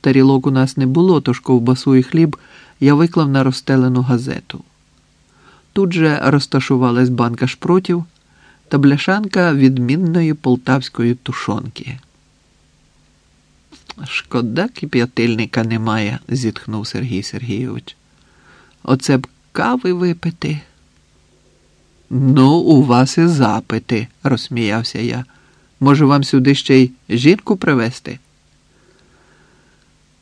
Тарілок у нас не було, тож ковбасу і хліб я виклав на розстелену газету. Тут же розташувалась банка шпротів та бляшанка відмінної полтавської тушонки. Шкода, кип'ятильника немає, зітхнув Сергій Сергійович. Оце б кави випити. Ну, у вас і запити, розсміявся я. Може, вам сюди ще й жінку привезти?